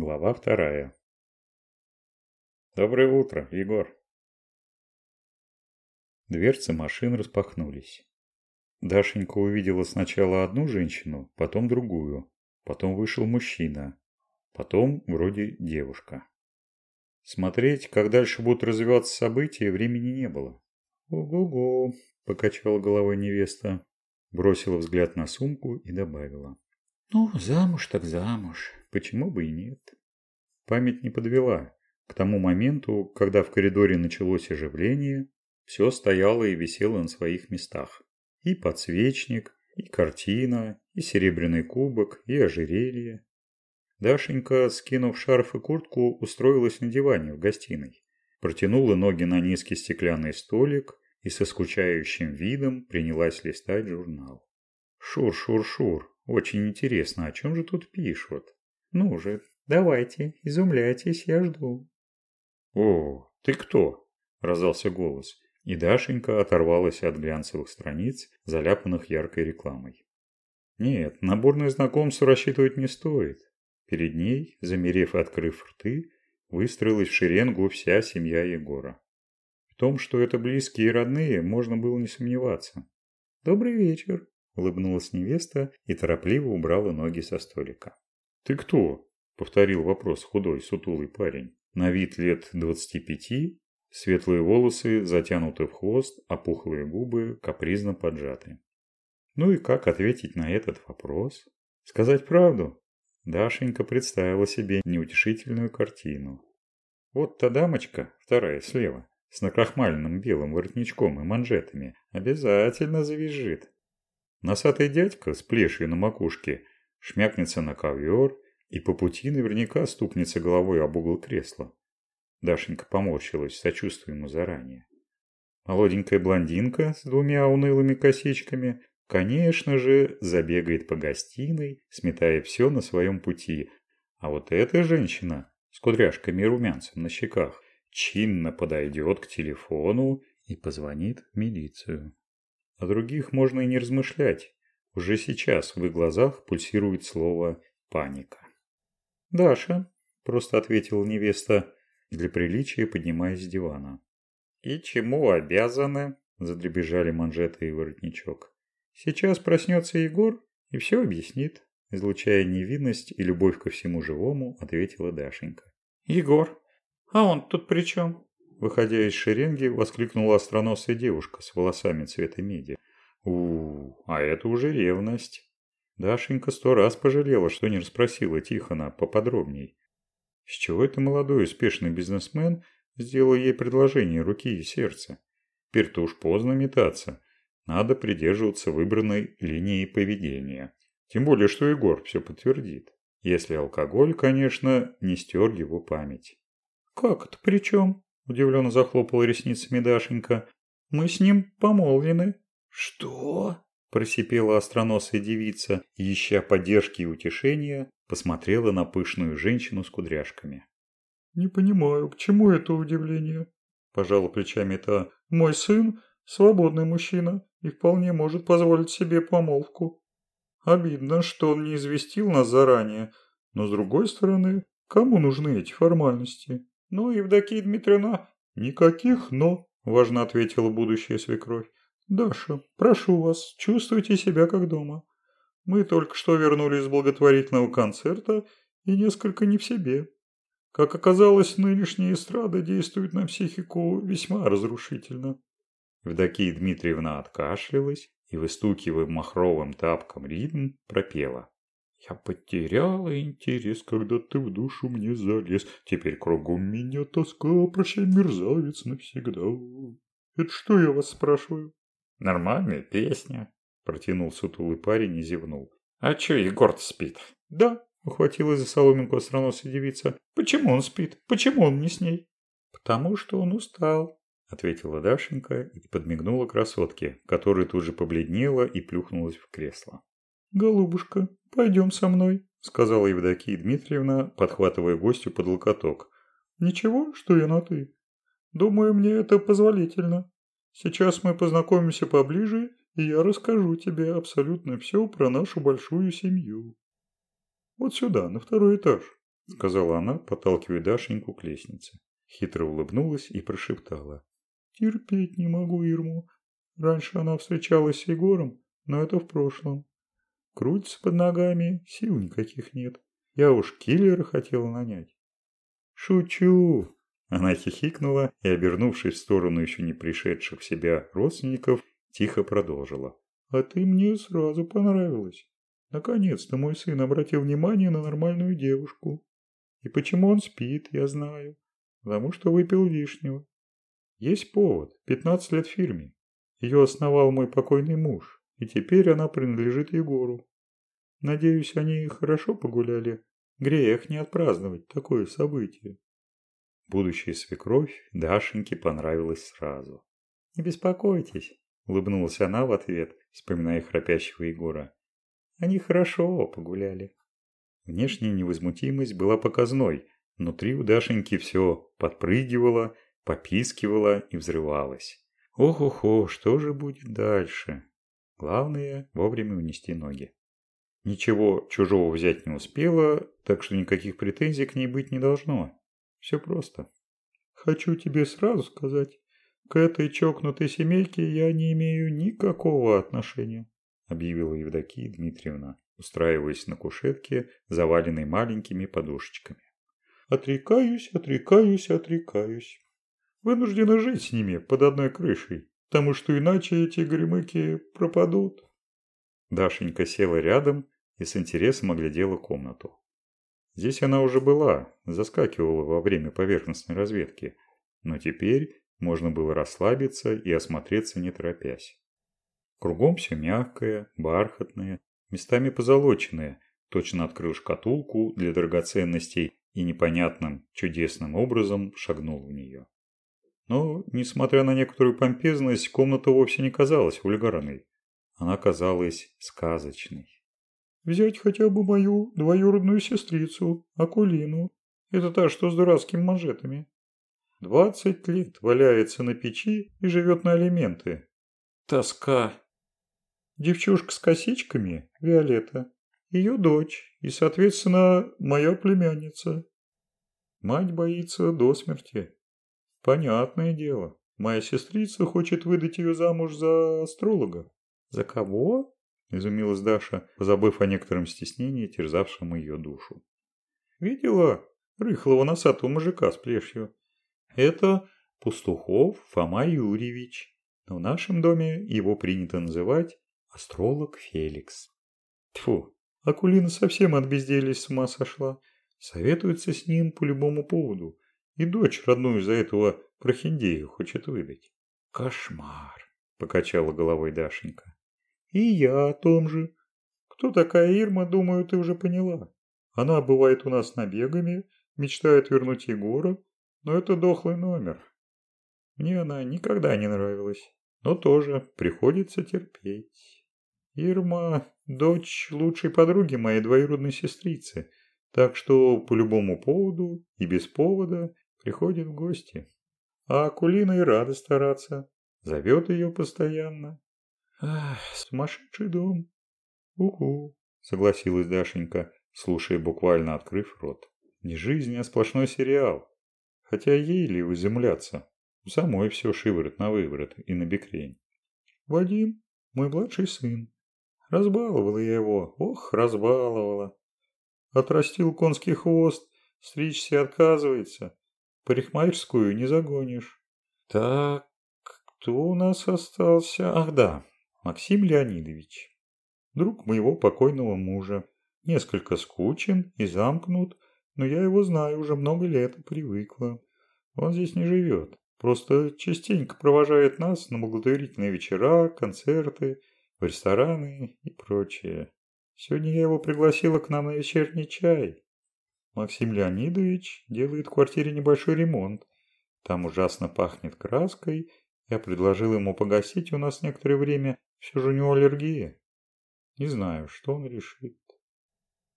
Глава вторая. Доброе утро, Егор. Дверцы машин распахнулись. Дашенька увидела сначала одну женщину, потом другую. Потом вышел мужчина. Потом вроде девушка. Смотреть, как дальше будут развиваться события, времени не было. «Ого-го», – покачала головой невеста, бросила взгляд на сумку и добавила. «Ну, замуж так замуж. Почему бы и нет?» Память не подвела. К тому моменту, когда в коридоре началось оживление, все стояло и висело на своих местах. И подсвечник, и картина, и серебряный кубок, и ожерелье. Дашенька, скинув шарф и куртку, устроилась на диване в гостиной. Протянула ноги на низкий стеклянный столик и со скучающим видом принялась листать журнал. Шур-шур-шур, очень интересно, о чем же тут пишут? Ну же, давайте, изумляйтесь, я жду. О, ты кто? Раздался голос, и Дашенька оторвалась от глянцевых страниц, заляпанных яркой рекламой. Нет, на бурное знакомство рассчитывать не стоит. Перед ней, замерев и открыв рты, выстроилась в шеренгу вся семья Егора. В том, что это близкие и родные, можно было не сомневаться. «Добрый вечер», улыбнулась невеста и торопливо убрала ноги со столика. «Ты кто?» – повторил вопрос худой, сутулый парень. На вид лет двадцати пяти, светлые волосы затянуты в хвост, опухлые губы капризно поджаты. Ну и как ответить на этот вопрос? Сказать правду? Дашенька представила себе неутешительную картину. Вот та дамочка, вторая слева, с накрахмаленным белым воротничком и манжетами, обязательно завизжит. Носатый дядька с плешью на макушке шмякнется на ковер и по пути наверняка стукнется головой об угол кресла. Дашенька поморщилась, сочувствуя ему заранее. Молоденькая блондинка с двумя унылыми косичками, конечно же, забегает по гостиной, сметая все на своем пути. А вот эта женщина с кудряшками и румянцем на щеках чинно подойдет к телефону и позвонит в милицию. О других можно и не размышлять. Уже сейчас в их глазах пульсирует слово «паника». «Даша», – просто ответила невеста, для приличия поднимаясь с дивана. «И чему обязаны?» – задребежали манжеты и воротничок. «Сейчас проснется Егор и все объяснит», – излучая невинность и любовь ко всему живому, ответила Дашенька. «Егор? А он тут при чем?» Выходя из шеренги, воскликнула остроносая девушка с волосами цвета меди. у а это уже ревность. Дашенька сто раз пожалела, что не расспросила Тихона поподробней. С чего это молодой успешный бизнесмен сделал ей предложение руки и сердца? Теперь-то уж поздно метаться. Надо придерживаться выбранной линии поведения. Тем более, что Егор все подтвердит. Если алкоголь, конечно, не стер его память. «Как это при чем?» Удивленно захлопала ресницами Дашенька. «Мы с ним помолвлены». «Что?» – просипела остроносая девица ища поддержки и утешения, посмотрела на пышную женщину с кудряшками. «Не понимаю, к чему это удивление?» – пожала плечами та. «Мой сын – свободный мужчина и вполне может позволить себе помолвку. Обидно, что он не известил нас заранее, но с другой стороны, кому нужны эти формальности?» «Ну, Евдокия Дмитриевна, никаких «но», – важно ответила будущая свекровь. «Даша, прошу вас, чувствуйте себя как дома. Мы только что вернулись с благотворительного концерта и несколько не в себе. Как оказалось, нынешняя эстрада действует на психику весьма разрушительно». Евдокия Дмитриевна откашлялась и, выстукивая махровым тапком ритм, пропела. Я потеряла интерес, когда ты в душу мне залез. Теперь кругом меня тоска, прощай, мерзавец, навсегда. Это что я вас спрашиваю? Нормальная песня, протянул сутулый парень и зевнул. А чё егор спит? Да, ухватилась за соломинку остроносая девица. Почему он спит? Почему он не с ней? Потому что он устал, ответила Дашенька и подмигнула красотке, которая тут же побледнела и плюхнулась в кресло. «Голубушка, пойдем со мной», – сказала Евдокия Дмитриевна, подхватывая гостю под локоток. «Ничего, что я на «ты». Думаю, мне это позволительно. Сейчас мы познакомимся поближе, и я расскажу тебе абсолютно все про нашу большую семью. Вот сюда, на второй этаж». сказала она, подталкивая Дашеньку к лестнице. Хитро улыбнулась и прошептала. Терпеть не могу Ирму. Раньше она встречалась с Егором, но это в прошлом. Крутится под ногами, сил никаких нет. Я уж киллера хотела нанять. Шучу. Она хихикнула и, обернувшись в сторону еще не пришедших в себя родственников, тихо продолжила. А ты мне сразу понравилась. Наконец-то мой сын обратил внимание на нормальную девушку. И почему он спит, я знаю. Потому что выпил лишнего. Есть повод. 15 лет в фирме. Ее основал мой покойный муж, и теперь она принадлежит Егору. Надеюсь, они хорошо погуляли. Грех не отпраздновать такое событие. Будущая свекровь Дашеньке понравилась сразу. «Не беспокойтесь», – улыбнулась она в ответ, вспоминая храпящего Егора. «Они хорошо погуляли». Внешняя невозмутимость была показной, внутри у Дашеньки все подпрыгивало, попискивало и взрывалось. Ох-охо, что же будет дальше? Главное – вовремя унести ноги. Ничего чужого взять не успела, так что никаких претензий к ней быть не должно. Все просто. Хочу тебе сразу сказать, к этой чокнутой семейке я не имею никакого отношения, объявила Евдокия Дмитриевна, устраиваясь на кушетке, заваленной маленькими подушечками. Отрекаюсь, отрекаюсь, отрекаюсь. Вынуждена жить с ними под одной крышей, потому что иначе эти гремыки пропадут. Дашенька села рядом и с интересом оглядела комнату. Здесь она уже была, заскакивала во время поверхностной разведки, но теперь можно было расслабиться и осмотреться не торопясь. Кругом все мягкое, бархатное, местами позолоченное, точно открыл шкатулку для драгоценностей и непонятным, чудесным образом шагнул в нее. Но, несмотря на некоторую помпезность, комната вовсе не казалась вульгарной. Она казалась сказочной. Взять хотя бы мою двоюродную сестрицу, Акулину. Это та, что с дурацкими манжетами. Двадцать лет валяется на печи и живет на алименты. Тоска. Девчушка с косичками, Виолетта, ее дочь и, соответственно, моя племянница. Мать боится до смерти. Понятное дело, моя сестрица хочет выдать ее замуж за астролога. За кого? – изумилась Даша, позабыв о некотором стеснении, терзавшем ее душу. «Видела рыхлого носатого мужика с плешью? Это Пастухов Фома Юрьевич. Но в нашем доме его принято называть астролог Феликс. Тьфу, Акулина совсем от безделия с ума сошла. Советуется с ним по любому поводу. И дочь родную за этого прохиндею хочет выдать. Кошмар, покачала головой Дашенька. И я о том же. Кто такая Ирма, думаю, ты уже поняла. Она бывает у нас набегами, мечтает вернуть Егора, но это дохлый номер. Мне она никогда не нравилась, но тоже приходится терпеть. Ирма – дочь лучшей подруги моей двоюродной сестрицы, так что по любому поводу и без повода приходит в гости. А Акулина и рада стараться, зовет ее постоянно, Ах, сумасшедший дом. Угу, согласилась Дашенька, слушая буквально открыв рот. Не жизнь, а сплошной сериал. Хотя ей ли изумляться? Самой все шиворот на выворот и на бекрень. Вадим, мой младший сын. Разбаловала я его, ох, разбаловала. Отрастил конский хвост, стричься отказывается. Парикмахерскую не загонишь. Так, кто у нас остался? Ах да, Максим Леонидович. Друг моего покойного мужа. Несколько скучен и замкнут, но я его знаю уже много лет и привыкла. Он здесь не живет. Просто частенько провожает нас на благотворительные вечера, концерты, в рестораны и прочее. Сегодня я его пригласила к нам на вечерний чай. Максим Леонидович делает в квартире небольшой ремонт. Там ужасно пахнет краской. Я предложил ему погасить у нас некоторое время все же у него аллергия. Не знаю, что он решит.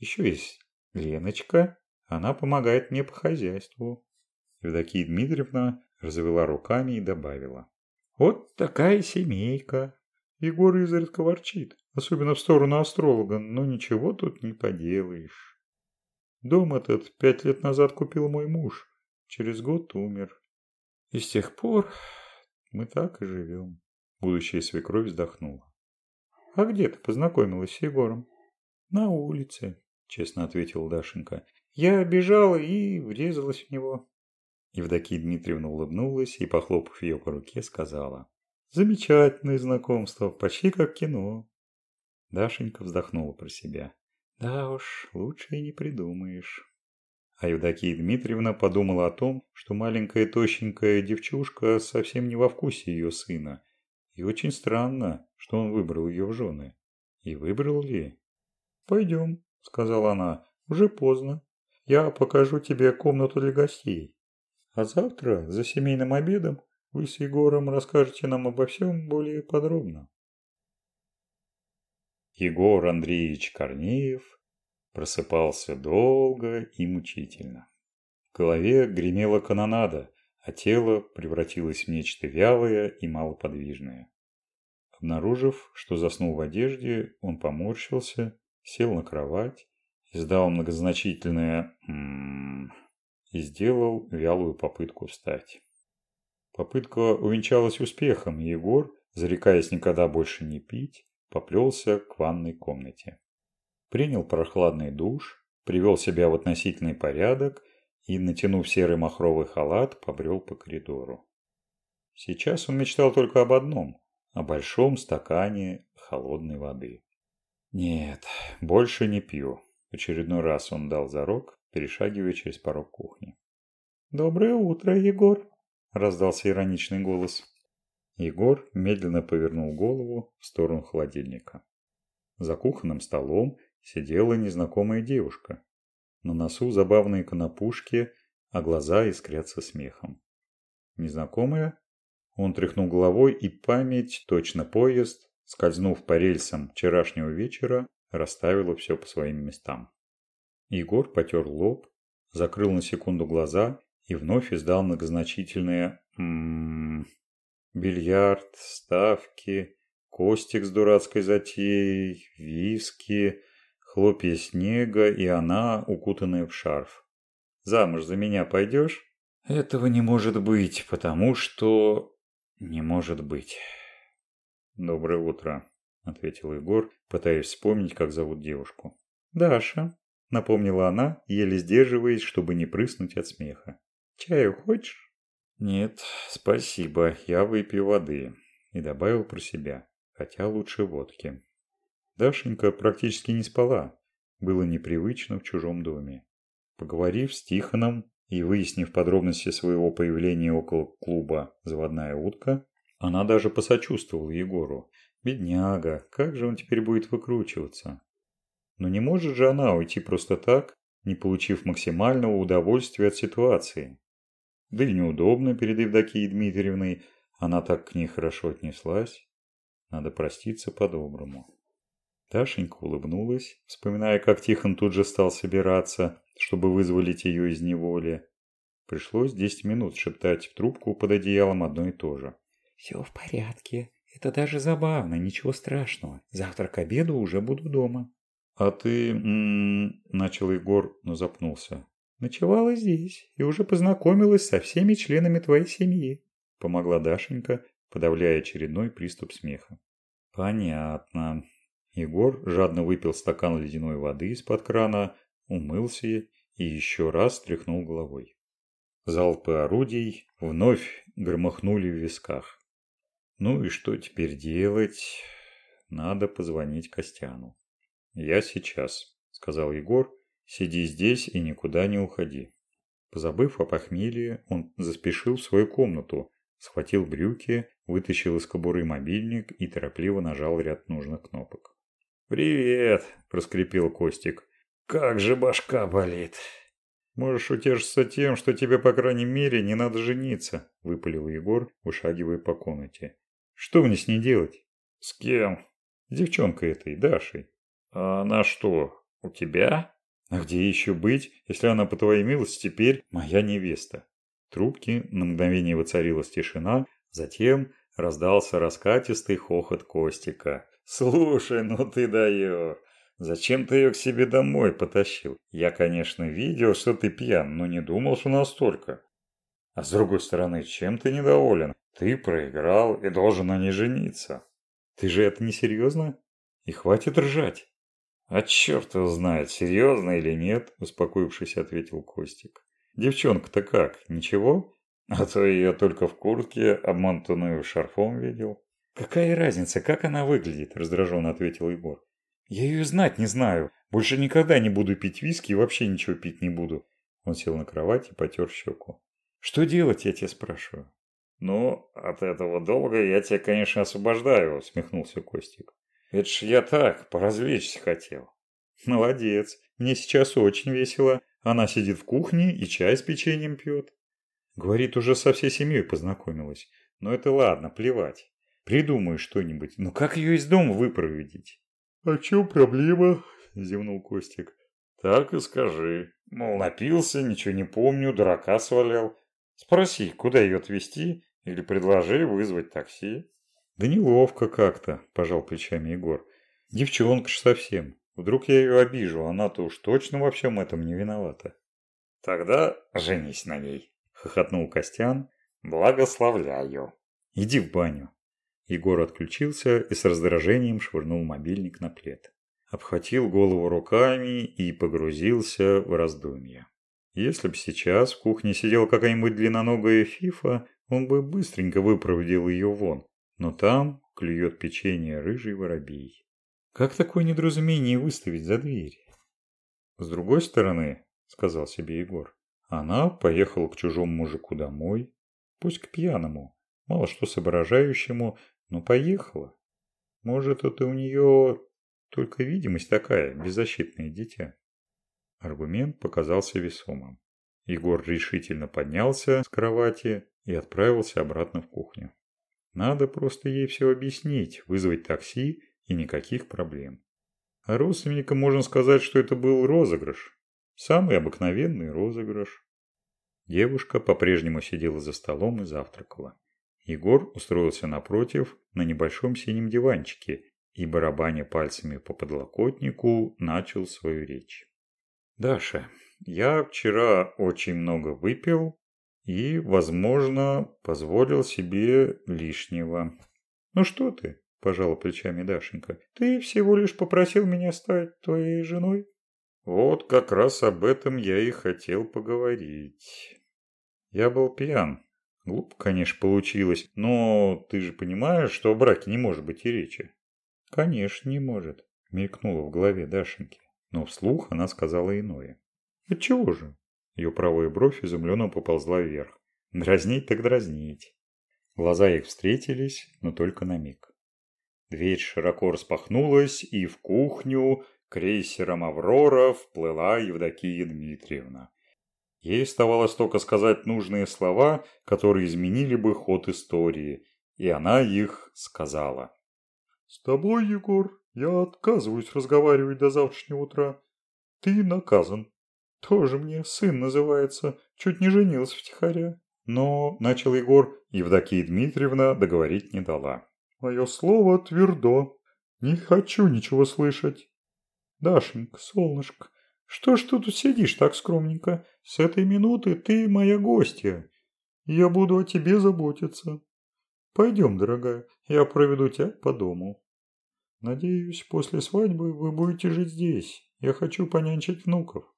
Еще есть Леночка. Она помогает мне по хозяйству. Евдокия Дмитриевна развела руками и добавила. Вот такая семейка. Егор изредка ворчит, особенно в сторону астролога, но ничего тут не поделаешь. Дом этот пять лет назад купил мой муж. Через год умер. И с тех пор мы так и живем. Будущая свекровь вздохнула. А где ты познакомилась с Егором? На улице, честно ответила Дашенька. Я бежала и врезалась в него. Евдокия Дмитриевна улыбнулась и, похлопав ее по руке, сказала. Замечательное знакомство, почти как кино. Дашенька вздохнула про себя. Да уж, лучше и не придумаешь. А Евдокия Дмитриевна подумала о том, что маленькая тощенькая девчушка совсем не во вкусе ее сына. И очень странно, что он выбрал ее в жены. И выбрал ли? «Пойдем», — сказала она, — «уже поздно. Я покажу тебе комнату для гостей. А завтра за семейным обедом вы с Егором расскажете нам обо всем более подробно. Егор Андреевич Корнеев просыпался долго и мучительно. В голове гремела канонада, а тело превратилось в нечто вялое и малоподвижное. Обнаружив, что заснул в одежде, он поморщился, сел на кровать издал многозначительное «ммм» и сделал вялую попытку встать. Попытка увенчалась успехом, и Егор, зарекаясь никогда больше не пить, поплелся к ванной комнате. Принял прохладный душ, привел себя в относительный порядок и, натянув серый махровый халат, побрел по коридору. Сейчас он мечтал только об одном – о большом стакане холодной воды. Нет, больше не пью очередной раз он дал зарок, перешагивая через порог кухни. «Доброе утро, Егор!» – раздался ироничный голос. Егор медленно повернул голову в сторону холодильника. За кухонным столом сидела незнакомая девушка. На носу забавные конопушки, а глаза искрятся смехом. Незнакомая? Он тряхнул головой, и память, точно поезд, скользнув по рельсам вчерашнего вечера, расставила все по своим местам. Егор потер лоб, закрыл на секунду глаза и вновь издал многозначительные «ммм». Бильярд, ставки, Костик с дурацкой затеей, виски, хлопья снега и она, укутанная в шарф. «Замуж за меня пойдешь?» «Этого не может быть, потому что...» «Не может быть». «Доброе утро», – ответил Егор, пытаясь вспомнить, как зовут девушку. «Даша», – напомнила она, еле сдерживаясь, чтобы не прыснуть от смеха. «Чаю хочешь?» «Нет, спасибо, я выпью воды», – и добавил про себя, хотя лучше водки. Дашенька практически не спала, было непривычно в чужом доме. Поговорив с Тихоном и выяснив подробности своего появления около клуба «Заводная утка», она даже посочувствовала Егору Бедняга, как же он теперь будет выкручиваться? Но не может же она уйти просто так, не получив максимального удовольствия от ситуации. Да и неудобно перед Евдокией Дмитриевной, она так к ней хорошо отнеслась. Надо проститься по-доброму. Ташенька улыбнулась, вспоминая, как Тихон тут же стал собираться, чтобы вызволить ее из неволи. Пришлось десять минут шептать в трубку под одеялом одно и то же. «Все в порядке. Это даже забавно, ничего страшного. Завтра к обеду уже буду дома. А ты, м -м, начал Егор, но запнулся. Ночевала здесь и уже познакомилась со всеми членами твоей семьи. Помогла Дашенька, подавляя очередной приступ смеха. Понятно. Егор жадно выпил стакан ледяной воды из-под крана, умылся и еще раз тряхнул головой. Залпы орудий вновь громыхнули в висках. Ну и что теперь делать? Надо позвонить Костяну. Я сейчас, сказал Егор. Сиди здесь и никуда не уходи. Позабыв о похмелье, он заспешил в свою комнату, схватил брюки, вытащил из кобуры мобильник и торопливо нажал ряд нужных кнопок. «Привет!» – проскрипел Костик. «Как же башка болит!» «Можешь утешиться тем, что тебе, по крайней мере, не надо жениться», – выпалил Егор, вышагивая по комнате. Что мне с ней делать? С кем? С девчонкой этой, Дашей. А она что, у тебя? А где еще быть, если она, по твоей милости, теперь моя невеста? Трубки на мгновение воцарилась тишина, затем раздался раскатистый хохот Костика. «Слушай, ну ты даешь! Зачем ты ее к себе домой потащил? Я, конечно, видел, что ты пьян, но не думал, что настолько. А с другой стороны, чем ты недоволен? Ты проиграл и должен на ней жениться. Ты же это не серьезно? И хватит ржать. А черт его знает, серьезно или нет, успокоившись, ответил Костик. Девчонка-то как, ничего? А то я только в куртке, обмантанную шарфом видел. Какая разница, как она выглядит, раздраженно ответил Егор. Я ее знать не знаю. Больше никогда не буду пить виски и вообще ничего пить не буду. Он сел на кровать и потер щеку. Что делать, я тебя спрашиваю? Ну, от этого долга я тебя, конечно, освобождаю, усмехнулся Костик. Это ж я так, поразвлечься хотел. Молодец. Мне сейчас очень весело. Она сидит в кухне и чай с печеньем пьет. Говорит, уже со всей семьей познакомилась. Но это ладно, плевать. Придумай что-нибудь. Ну как ее из дома выпроводить? «А чё проблема?» – зевнул Костик. «Так и скажи. Мол, напился, ничего не помню, дурака свалял. Спроси, куда ее отвезти, или предложи вызвать такси». «Да неловко как-то», – пожал плечами Егор. «Девчонка ж совсем. Вдруг я ее обижу, она-то уж точно во всем этом не виновата». «Тогда женись на ней», – хохотнул Костян. «Благословляю». «Иди в баню». Егор отключился и с раздражением швырнул мобильник на плед. Обхватил голову руками и погрузился в раздумья. Если бы сейчас в кухне сидела какая-нибудь длинноногая фифа, он бы быстренько выпроводил ее вон. Но там клюет печенье рыжий воробей. Как такое недоразумение выставить за дверь? С другой стороны, сказал себе Егор, она поехала к чужому мужику домой, пусть к пьяному, мало что соображающему, но поехала. Может, это у нее только видимость такая, беззащитное дитя. Аргумент показался весомым. Егор решительно поднялся с кровати и отправился обратно в кухню. Надо просто ей все объяснить, вызвать такси и никаких проблем. А родственникам можно сказать, что это был розыгрыш. Самый обыкновенный розыгрыш. Девушка по-прежнему сидела за столом и завтракала. Егор устроился напротив на небольшом синем диванчике и, барабаня пальцами по подлокотнику, начал свою речь. «Даша, я вчера очень много выпил и, возможно, позволил себе лишнего». «Ну что ты?» – пожала плечами Дашенька. «Ты всего лишь попросил меня стать твоей женой». «Вот как раз об этом я и хотел поговорить. Я был пьян, Глупо, конечно, получилось, но ты же понимаешь, что о браке не может быть и речи. Конечно, не может, мелькнуло в голове Дашеньки, но вслух она сказала иное. Отчего же? Ее правая бровь изумленно поползла вверх. Дразнить так дразнить. Глаза их встретились, но только на миг. Дверь широко распахнулась, и в кухню крейсером «Аврора» вплыла Евдокия Дмитриевна. Ей оставалось только сказать нужные слова, которые изменили бы ход истории, и она их сказала. «С тобой, Егор, я отказываюсь разговаривать до завтрашнего утра. Ты наказан. Тоже мне сын называется, чуть не женился втихаря». Но, начал Егор, Евдокия Дмитриевна договорить не дала. «Мое слово твердо. Не хочу ничего слышать. Дашенька, солнышко, что ж ты тут сидишь так скромненько? С этой минуты ты моя гостья. Я буду о тебе заботиться. Пойдем, дорогая, я проведу тебя по дому. Надеюсь, после свадьбы вы будете жить здесь. Я хочу понянчить внуков.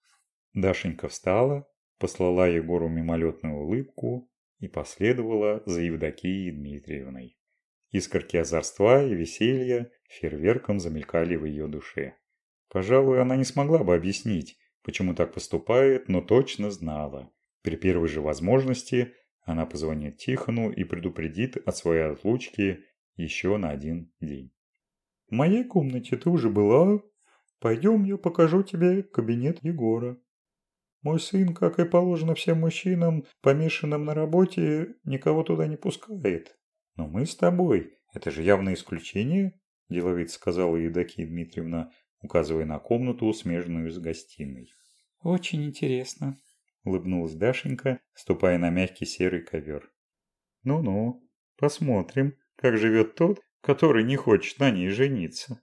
Дашенька встала, послала Егору мимолетную улыбку и последовала за Евдокией Дмитриевной. Искорки озорства и веселья фейерверком замелькали в ее душе. Пожалуй, она не смогла бы объяснить, почему так поступает, но точно знала. При первой же возможности она позвонит Тихону и предупредит о своей отлучке еще на один день. «В моей комнате ты уже была. Пойдем, я покажу тебе кабинет Егора. Мой сын, как и положено всем мужчинам, помешанным на работе, никого туда не пускает. Но мы с тобой. Это же явное исключение», – деловито сказала Евдокия Дмитриевна, указывая на комнату, смежную с гостиной. «Очень интересно», – улыбнулась Дашенька, ступая на мягкий серый ковер. «Ну-ну, посмотрим, как живет тот, который не хочет на ней жениться».